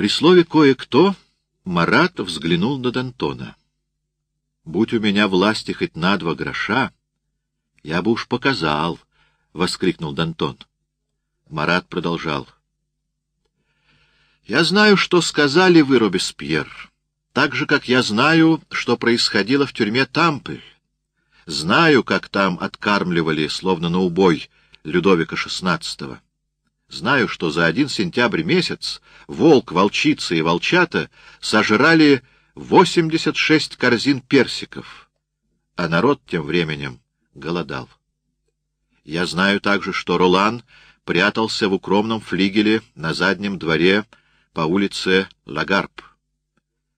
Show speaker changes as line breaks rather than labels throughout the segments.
При слове «кое-кто» Марат взглянул на Д'Антона. «Будь у меня власти хоть на два гроша, я бы уж показал», — воскликнул Д'Антон. Марат продолжал. «Я знаю, что сказали вы, Робеспьер, так же, как я знаю, что происходило в тюрьме Тампель. Знаю, как там откармливали, словно на убой, Людовика XVI. Знаю, что за один сентябрь месяц волк, волчица и волчата сожрали 86 корзин персиков, а народ тем временем голодал. Я знаю также, что Ролан прятался в укромном флигеле на заднем дворе по улице Лагарб.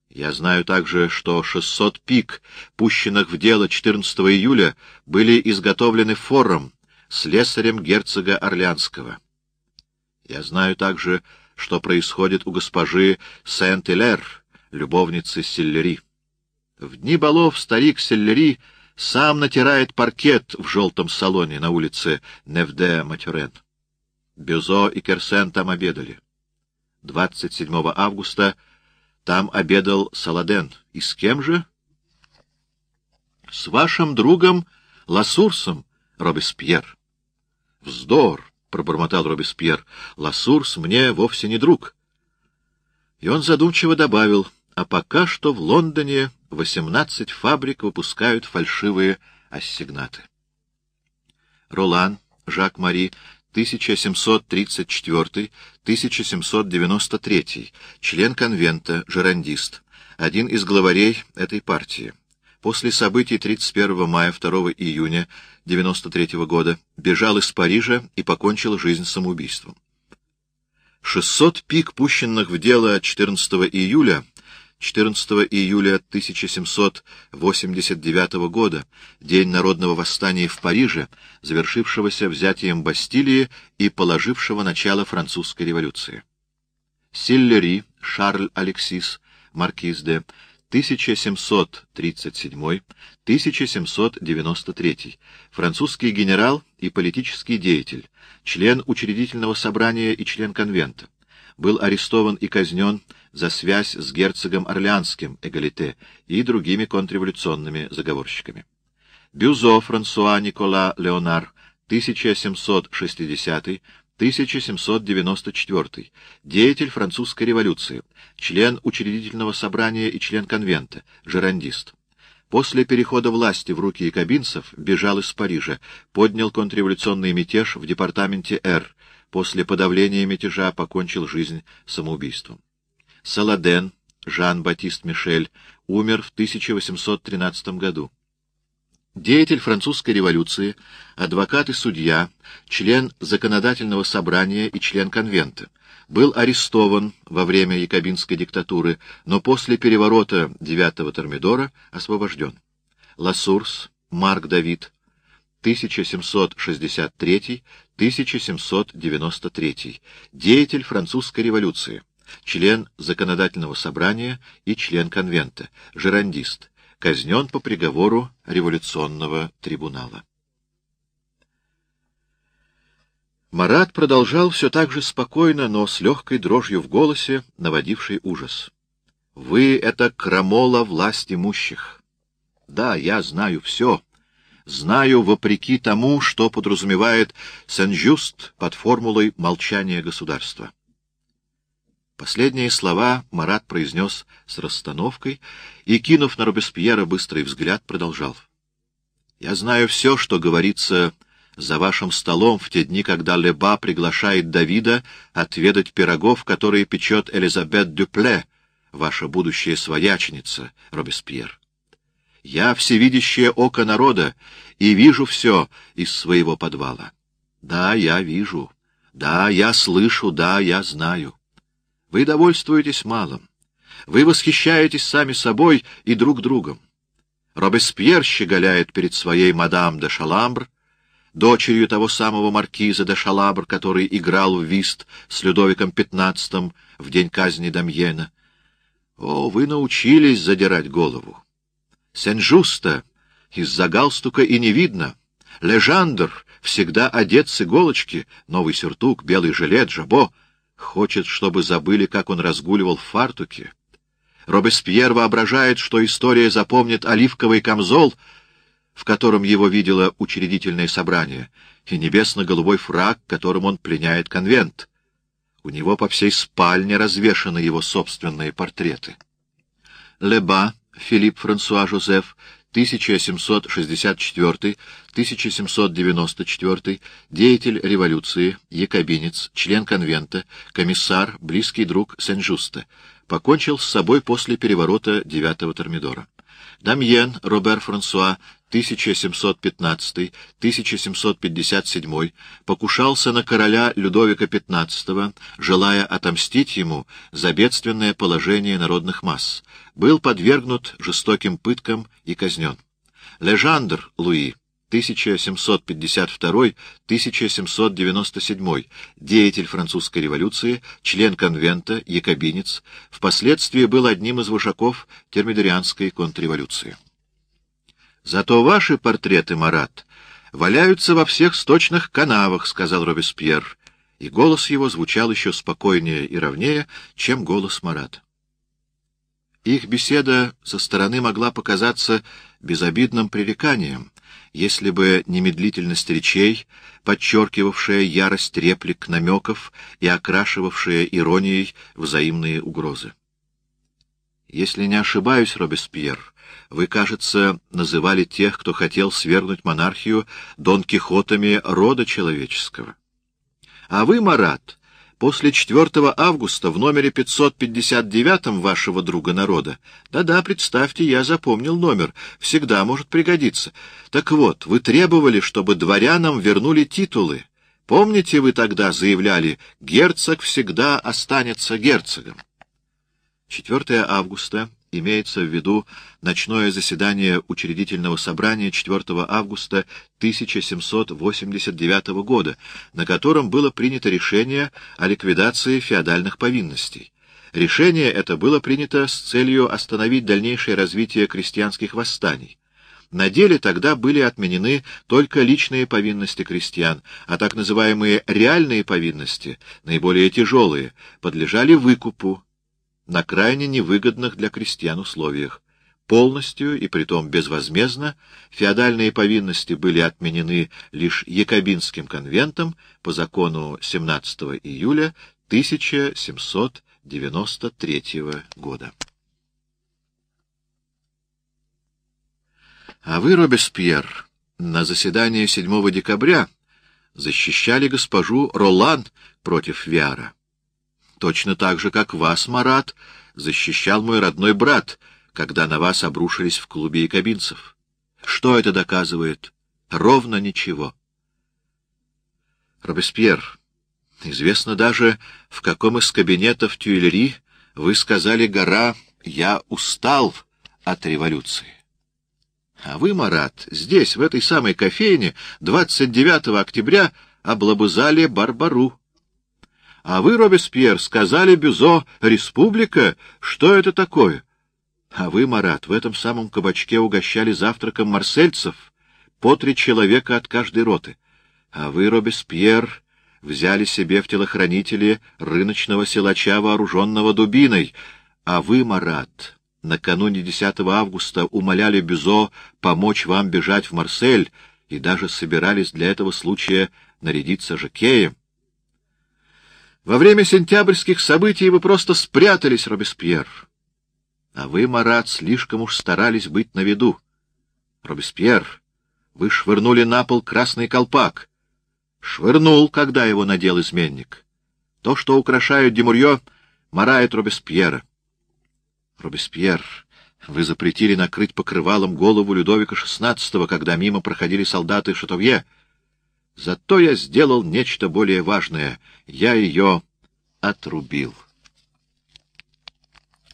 Я знаю также, что 600 пик, пущенных в дело 14 июля, были изготовлены фором, слесарем герцога Орлеанского. Я знаю также, что происходит у госпожи Сент-Илер, любовницы Селлери. В дни балов старик Селлери сам натирает паркет в желтом салоне на улице Невде-Матюрен. Бюзо и Керсен там обедали. 27 августа там обедал Саладен. И с кем же? С вашим другом Ласурсом, Робеспьер. Вздор, пробормотал Робеспьер. Ласурс мне вовсе не друг. И он задумчиво добавил, а пока что в Лондоне восемнадцать фабрик выпускают фальшивые ассигнаты. Ролан, Жак-Мари, 1734-1793, член конвента, жерандист, один из главарей этой партии. После событий 31 мая 2 июня 93 года бежал из Парижа и покончил жизнь самоубийством. 600 пик, пущенных в дело 14 июля, 14 июля 1789 года, день народного восстания в Париже, завершившегося взятием Бастилии и положившего начало французской революции. Силлери, Шарль Алексис, маркиз де 1737-1793, французский генерал и политический деятель, член учредительного собрания и член конвента, был арестован и казнен за связь с герцогом Орлеанским Эгалите и другими контрреволюционными заговорщиками. Бюзо Франсуа Никола Леонар, 1760-1794, деятель французской революции, член учредительного собрания и член конвента, жерандист. После перехода власти в руки якобинцев бежал из Парижа, поднял контрреволюционный мятеж в департаменте Р, после подавления мятежа покончил жизнь самоубийством. Саладен, Жан-Батист Мишель, умер в 1813 году. Деятель французской революции, адвокат и судья, член законодательного собрания и член конвента, был арестован во время якобинской диктатуры, но после переворота 9-го Термидора освобожден. Ласурс, Марк Давид, 1763-1793, деятель французской революции член законодательного собрания и член конвента, жерандист, казнен по приговору революционного трибунала. Марат продолжал все так же спокойно, но с легкой дрожью в голосе, наводивший ужас. «Вы — это крамола власть имущих. Да, я знаю все. Знаю вопреки тому, что подразумевает Сен-Жюст под формулой молчания государства. Последние слова Марат произнес с расстановкой и, кинув на Робеспьера быстрый взгляд, продолжал. «Я знаю все, что говорится за вашим столом в те дни, когда Леба приглашает Давида отведать пирогов, которые печет Элизабет Дюпле, ваша будущая свояченица, Робеспьер. Я всевидящее око народа и вижу все из своего подвала. Да, я вижу. Да, я слышу. Да, я знаю. Вы довольствуетесь малым. Вы восхищаетесь сами собой и друг другом. Робеспьер щеголяет перед своей мадам де Шаламбр, дочерью того самого маркиза де Шалабр, который играл в вист с Людовиком XV в день казни Дамьена. О, вы научились задирать голову. Сен-Жуста из-за галстука и не видно. Лежандр всегда одет с иголочки, новый сюртук, белый жилет, жабо — хочет, чтобы забыли, как он разгуливал в фартуке. Робеспьер воображает, что история запомнит оливковый камзол, в котором его видело учредительное собрание, и небесно-голубой фраг, которым он пленяет конвент. У него по всей спальне развешаны его собственные портреты. Леба, Филипп Франсуа Жозеф, 1764-1794, деятель революции, якобинец, член конвента, комиссар, близкий друг Сен-Жуста, покончил с собой после переворота 9-го Термидора. Дамьен Робер Франсуа, 1715-1757, покушался на короля Людовика XV, желая отомстить ему за бедственное положение народных масс, был подвергнут жестоким пыткам и казнен. Лежандр Луи, 1752-1797, деятель французской революции, член конвента, якобинец, впоследствии был одним из вожаков термидорианской контрреволюции. Зато ваши портреты, Марат, валяются во всех сточных канавах, — сказал Робеспьер, и голос его звучал еще спокойнее и ровнее, чем голос Марата. Их беседа со стороны могла показаться безобидным пререканием, если бы не медлительность речей, подчеркивавшая ярость реплик, намеков и окрашивавшая иронией взаимные угрозы. Если не ошибаюсь, Робеспьер, вы, кажется, называли тех, кто хотел свергнуть монархию, Дон Кихотами рода человеческого. А вы, Марат, после 4 августа в номере 559 вашего друга народа, да-да, представьте, я запомнил номер, всегда может пригодиться. Так вот, вы требовали, чтобы дворянам вернули титулы. Помните, вы тогда заявляли, герцог всегда останется герцогом? 4 августа имеется в виду ночное заседание учредительного собрания 4 августа 1789 года, на котором было принято решение о ликвидации феодальных повинностей. Решение это было принято с целью остановить дальнейшее развитие крестьянских восстаний. На деле тогда были отменены только личные повинности крестьян, а так называемые реальные повинности, наиболее тяжелые, подлежали выкупу, на крайне невыгодных для крестьян условиях. Полностью и притом безвозмездно феодальные повинности были отменены лишь Якобинским конвентом по закону 17 июля 1793 года. А вы, Робеспьер, на заседании 7 декабря защищали госпожу Ролан против Виара. Точно так же, как вас, Марат, защищал мой родной брат, когда на вас обрушились в клубе якобинцев. Что это доказывает? Ровно ничего. Робеспьер, известно даже, в каком из кабинетов Тюильри вы сказали «Гора, я устал от революции». А вы, Марат, здесь, в этой самой кофейне, 29 октября облобызали Барбару. А вы, Робеспьер, сказали Бюзо «Республика»? Что это такое? А вы, Марат, в этом самом кабачке угощали завтраком марсельцев, по три человека от каждой роты. А вы, Робеспьер, взяли себе в телохранители рыночного силача, вооруженного дубиной. А вы, Марат, накануне 10 августа умоляли Бюзо помочь вам бежать в Марсель и даже собирались для этого случая нарядиться жакеем. Во время сентябрьских событий вы просто спрятались, Робеспьер. А вы, Марат, слишком уж старались быть на виду. Робеспьер, вы швырнули на пол красный колпак. Швырнул, когда его надел изменник. То, что украшают Демурье, марает Робеспьера. Робеспьер, вы запретили накрыть покрывалом голову Людовика XVI, когда мимо проходили солдаты Шатовье. Зато я сделал нечто более важное. Я ее отрубил.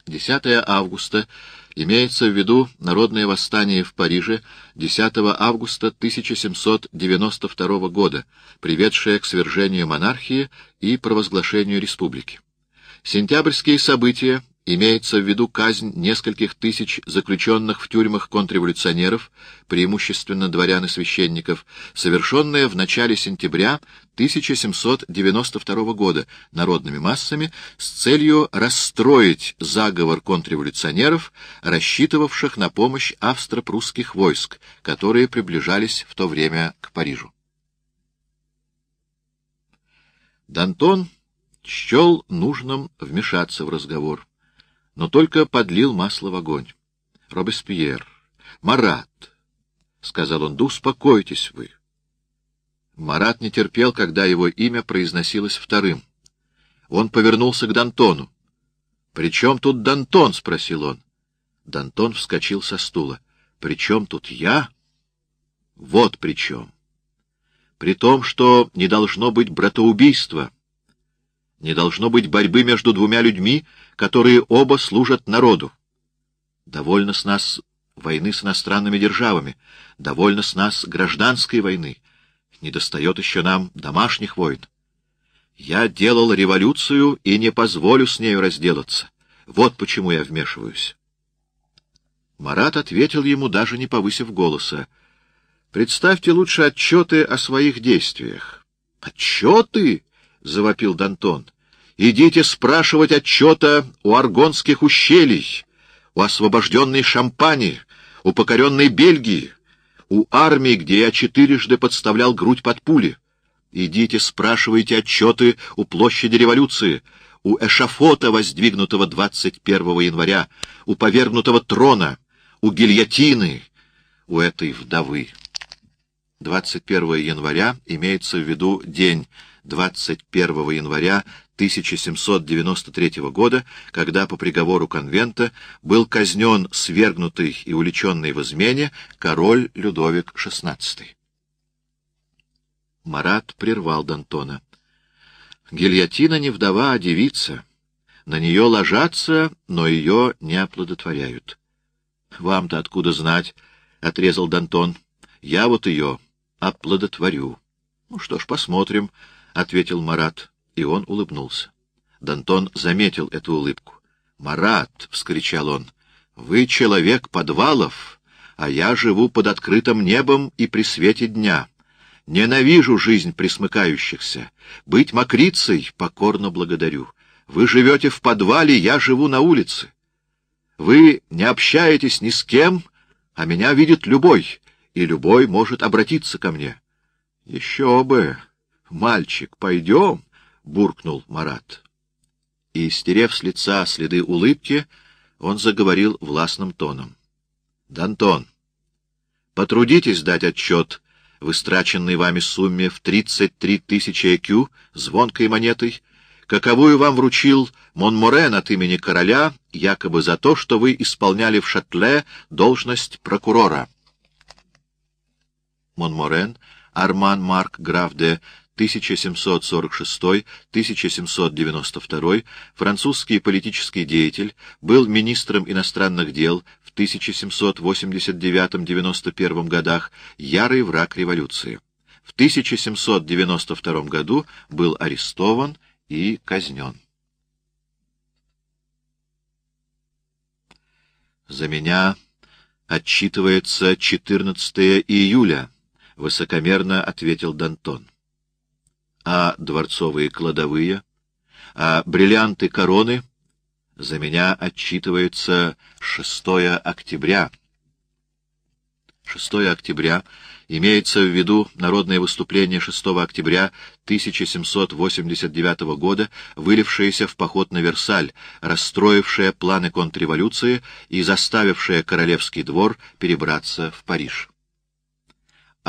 10 августа имеется в виду народное восстание в Париже 10 августа 1792 года, приведшее к свержению монархии и провозглашению республики. Сентябрьские события имеется в виду казнь нескольких тысяч заключенных в тюрьмах контрреволюционеров, преимущественно дворян и священников, совершенная в начале сентября 1792 года народными массами с целью расстроить заговор контрреволюционеров, рассчитывавших на помощь австро-прусских войск, которые приближались в то время к Парижу. Дантон счел нужным вмешаться в разговор но только подлил масло в огонь. — Робеспьер, Марат, — сказал он, — да успокойтесь вы. Марат не терпел, когда его имя произносилось вторым. Он повернулся к Дантону. — При чем тут Дантон? — спросил он. Дантон вскочил со стула. — При чем тут я? — Вот при чем. При том, что не должно быть братоубийства — не должно быть борьбы между двумя людьми, которые оба служат народу. Довольно с нас войны с иностранными державами, довольно с нас гражданской войны, недостает еще нам домашних войн. Я делал революцию и не позволю с нею разделаться. Вот почему я вмешиваюсь. Марат ответил ему, даже не повысив голоса. «Представьте лучше отчеты о своих действиях». «Отчеты?» — завопил Дантон. «Идите спрашивать отчета у аргонских ущелий, у освобожденной Шампани, у покоренной Бельгии, у армии, где я четырежды подставлял грудь под пули. Идите спрашивайте отчеты у площади революции, у эшафота, воздвигнутого 21 января, у повергнутого трона, у гильотины, у этой вдовы. 21 января имеется в виду день 21 января 1793 года, когда по приговору конвента был казнен свергнутый и уличенный в измене король Людовик XVI. Марат прервал Д'Антона. Гильотина не вдова, а девица. На нее ложатся, но ее не оплодотворяют. — Вам-то откуда знать? — отрезал Д'Антон. — Я вот ее оплодотворю. — Ну что ж, посмотрим, —— ответил Марат, и он улыбнулся. Дантон заметил эту улыбку. «Марат!» — вскричал он. «Вы человек подвалов, а я живу под открытым небом и при свете дня. Ненавижу жизнь присмыкающихся. Быть мокрицей покорно благодарю. Вы живете в подвале, я живу на улице. Вы не общаетесь ни с кем, а меня видит любой, и любой может обратиться ко мне. Еще бы! — Мальчик, пойдем, — буркнул Марат. И, стерев с лица следы улыбки, он заговорил властным тоном. — Дантон, потрудитесь дать отчет в истраченной вами сумме в тридцать три тысячи ЭКЮ звонкой монетой, каковую вам вручил Монморен от имени короля, якобы за то, что вы исполняли в Шатле должность прокурора. Монморен, Арман Марк, граф де 1746-1792, французский политический деятель, был министром иностранных дел в 1789-91 годах, ярый враг революции. В 1792 году был арестован и казнен. «За меня отчитывается 14 июля», — высокомерно ответил Дантон а дворцовые кладовые, а бриллианты короны? За меня отчитывается 6 октября. 6 октября. Имеется в виду народное выступление 6 октября 1789 года, вылившееся в поход на Версаль, расстроившее планы контрреволюции и заставившее королевский двор перебраться в Париж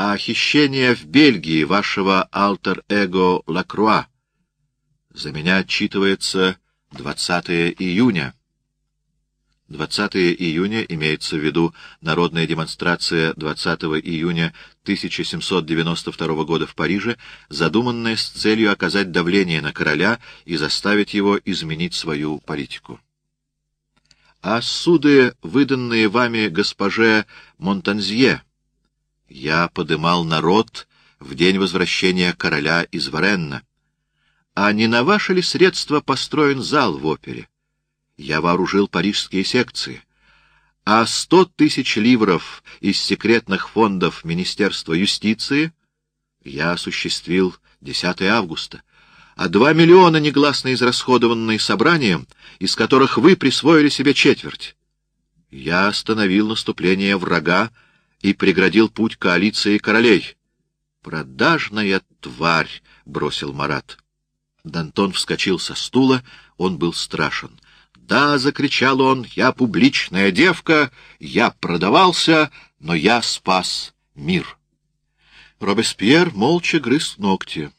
а хищение в Бельгии вашего алтер-эго Лакруа. За меня отчитывается 20 июня. 20 июня имеется в виду народная демонстрация 20 июня 1792 года в Париже, задуманная с целью оказать давление на короля и заставить его изменить свою политику. А суды, выданные вами госпоже Монтанзье, я подымал народ в день возвращения короля из Варенна. А не на ваши ли средства построен зал в опере? я вооружил парижские секции, а сто тысяч ливров из секретных фондов Министерства юстиции я осуществил 10 августа, а два миллиона негласно израсходованные собранием, из которых вы присвоили себе четверть. Я остановил наступление врага и преградил путь коалиции королей. «Продажная тварь!» — бросил Марат. Дантон вскочил со стула, он был страшен. «Да!» — закричал он, — «я публичная девка, я продавался, но я спас мир». Робеспьер молча грыз ногти.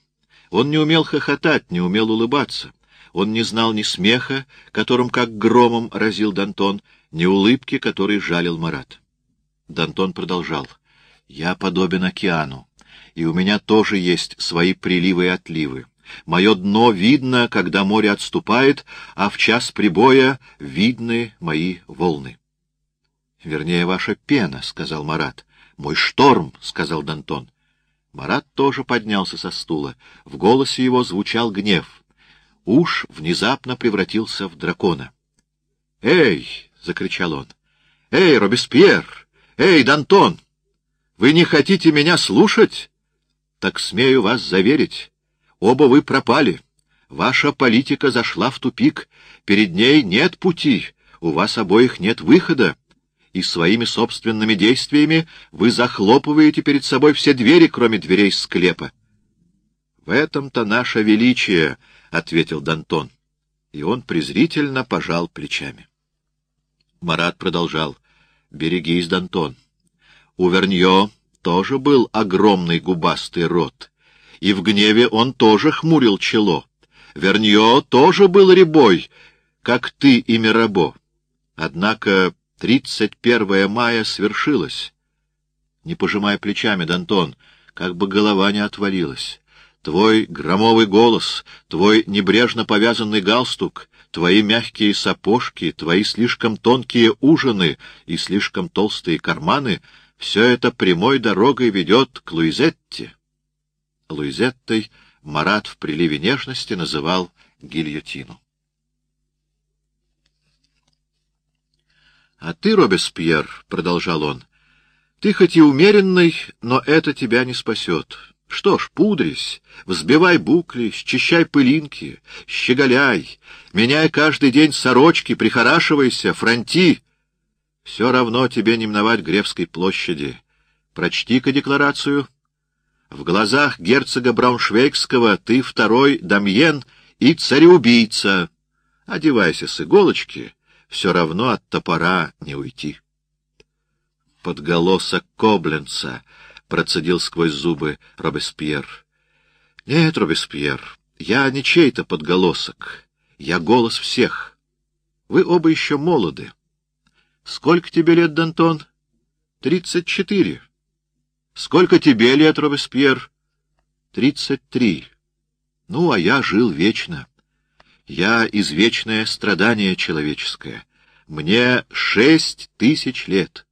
Он не умел хохотать, не умел улыбаться. Он не знал ни смеха, которым как громом разил Дантон, ни улыбки, которой жалил Марат. Дантон продолжал. «Я подобен океану, и у меня тоже есть свои приливы и отливы. Мое дно видно, когда море отступает, а в час прибоя видны мои волны. — Вернее, ваша пена, — сказал Марат. — Мой шторм, — сказал Дантон. Марат тоже поднялся со стула. В голосе его звучал гнев. Уж внезапно превратился в дракона. — Эй! — закричал он. — Эй, Робеспьер! Эй, Дантон! Вы не хотите меня слушать? Так смею вас заверить. Оба вы пропали. Ваша политика зашла в тупик. Перед ней нет пути. У вас обоих нет выхода. И своими собственными действиями вы захлопываете перед собой все двери, кроме дверей склепа. — В этом-то наше величие, — ответил Дантон. И он презрительно пожал плечами. Марат продолжал. — Берегись, Дантон. У Верньо тоже был огромный губастый рот и в гневе он тоже хмурил чело. Вернье тоже был ребой, как ты и Мирабо. Однако 31 мая свершилось. Не пожимая плечами, Дантон, как бы голова не отвалилась. Твой громовый голос, твой небрежно повязанный галстук, твои мягкие сапожки, твои слишком тонкие ужины и слишком толстые карманы — все это прямой дорогой ведет к Луизетте. Луизеттой Марат в приливе нежности называл гильотину. — А ты, Робеспьер, — продолжал он, — ты хоть и умеренный, но это тебя не спасет. Что ж, пудрись, взбивай букли, счищай пылинки, щеголяй, меняй каждый день сорочки, прихорашивайся, фронти. Все равно тебе не миновать Гревской площади. Прочти-ка декларацию. — в глазах герцога Брауншвейгского ты второй Дамьен и цареубийца. Одевайся с иголочки, все равно от топора не уйти. Подголосок Кобленца процедил сквозь зубы Робеспьер. — Нет, Робеспьер, я не чей-то подголосок. Я голос всех. Вы оба еще молоды. Сколько тебе лет, Д'Антон? Тридцать четыре. Сколько тебе лет, Робеспьер? Тридцать три. Ну, а я жил вечно. Я извечное страдание человеческое. Мне шесть тысяч лет.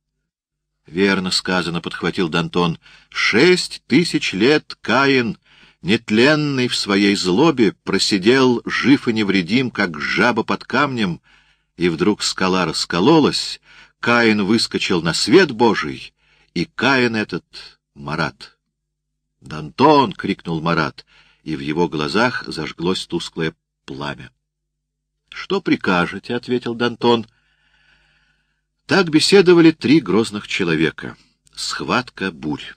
Верно сказано, — подхватил Дантон. Шесть тысяч лет Каин, нетленный в своей злобе, просидел жив и невредим, как жаба под камнем, и вдруг скала раскололась, Каин выскочил на свет Божий, и Каин этот — Марат. «Дантон!» — крикнул Марат, и в его глазах зажглось тусклое пламя. «Что прикажете?» — ответил Дантон. Так беседовали три грозных человека. Схватка бурь.